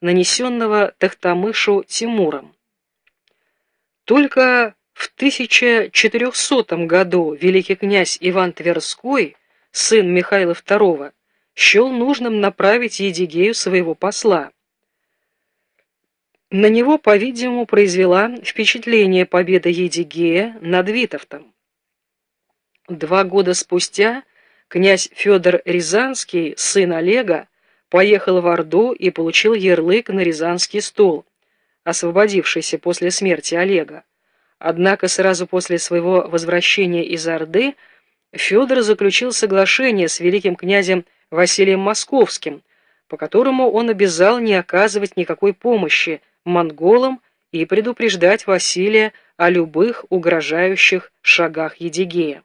нанесенного Тахтамышу Тимуром. Только в 1400 году великий князь Иван Тверской, сын Михаила II, счел нужным направить Едигею своего посла. На него, по-видимому, произвела впечатление победа Едигея над Витовтом. Два года спустя князь Федор Рязанский, сын Олега, поехал в Орду и получил ярлык на Рязанский стол, освободившийся после смерти Олега. Однако сразу после своего возвращения из Орды Федор заключил соглашение с великим князем Василием Московским, по которому он обязал не оказывать никакой помощи монголам и предупреждать Василия о любых угрожающих шагах Едигея.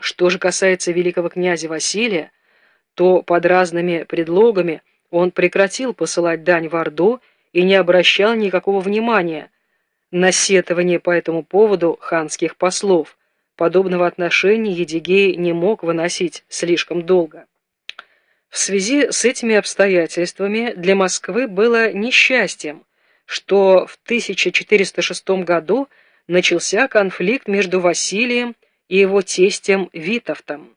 Что же касается великого князя Василия, то под разными предлогами он прекратил посылать дань в Орду и не обращал никакого внимания на сетование по этому поводу ханских послов. Подобного отношения Едигей не мог выносить слишком долго. В связи с этими обстоятельствами для Москвы было несчастьем, что в 1406 году начался конфликт между Василием и его тестем Витовтом.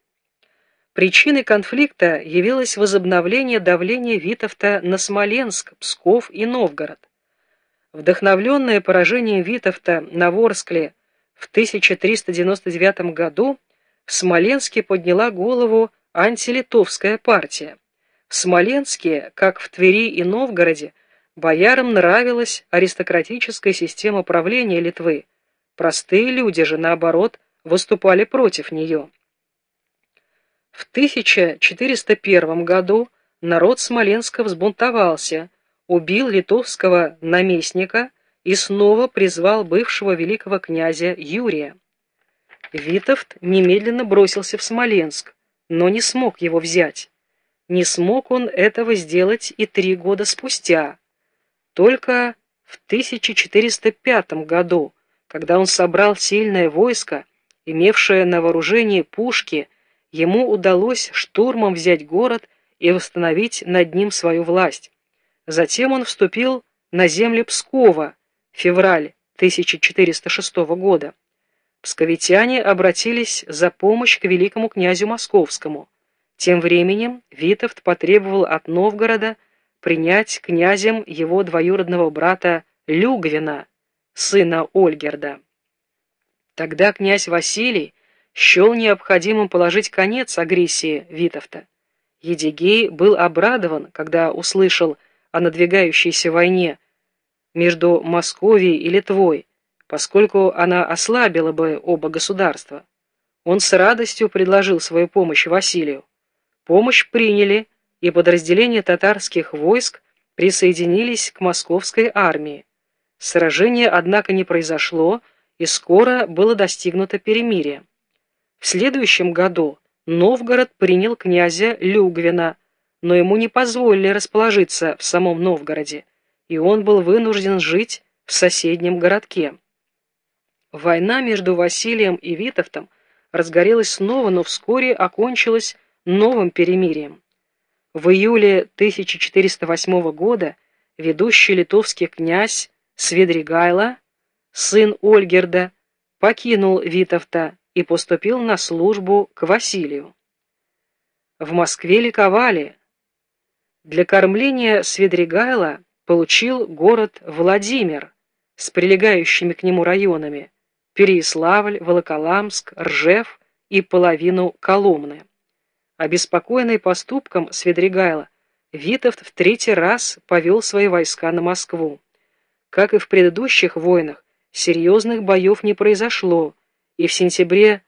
Причиной конфликта явилось возобновление давления Витовта на Смоленск, Псков и Новгород. Вдохновленное поражением Витовта на Ворскле в 1399 году в Смоленске подняла голову антилитовская партия. В Смоленске, как в Твери и Новгороде, боярам нравилась аристократическая система правления Литвы. Простые люди же, наоборот, выступали против нее. В 1401 году народ Смоленска взбунтовался, убил литовского наместника и снова призвал бывшего великого князя Юрия. Витовт немедленно бросился в Смоленск, но не смог его взять. Не смог он этого сделать и три года спустя. Только в 1405 году, когда он собрал сильное войско, имевшее на вооружении пушки, ему удалось штурмом взять город и восстановить над ним свою власть. Затем он вступил на земли Пскова, февраль 1406 года. Псковитяне обратились за помощь к великому князю Московскому. Тем временем Витовт потребовал от Новгорода принять князем его двоюродного брата Люгвина, сына Ольгерда. Тогда князь Василий счел необходимым положить конец агрессии Витовта. Едигей был обрадован, когда услышал о надвигающейся войне между Московией и Литвой, поскольку она ослабила бы оба государства. Он с радостью предложил свою помощь Василию. Помощь приняли, и подразделения татарских войск присоединились к московской армии. Сражение, однако, не произошло, и скоро было достигнуто перемирие. В следующем году Новгород принял князя Люгвина, но ему не позволили расположиться в самом Новгороде, и он был вынужден жить в соседнем городке. Война между Василием и Витовтом разгорелась снова, но вскоре окончилась новым перемирием. В июле 1408 года ведущий литовский князь Сведригайло, сын Ольгерда, покинул Витовта и поступил на службу к Василию. В Москве ликовали. Для кормления Сведригайла получил город Владимир с прилегающими к нему районами Переяславль, Волоколамск, Ржев и половину Коломны. Обеспокоенный поступком Сведригайла, Витовт в третий раз повел свои войска на Москву. Как и в предыдущих войнах, серьезных боев не произошло, и в сентябре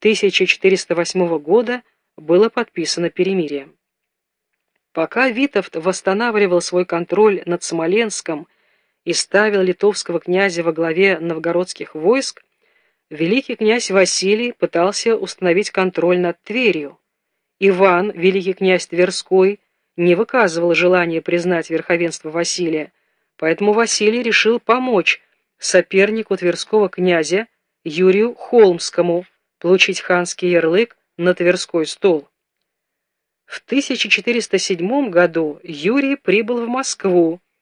1408 года было подписано перемирие. Пока Витовт восстанавливал свой контроль над Смоленском и ставил литовского князя во главе новгородских войск, великий князь Василий пытался установить контроль над Тверью. Иван, великий князь Тверской, не выказывал желания признать верховенство Василия, поэтому Василий решил помочь сопернику Тверского князя Юрию Холмскому получить ханский ярлык на Тверской стол. В 1407 году Юрий прибыл в Москву,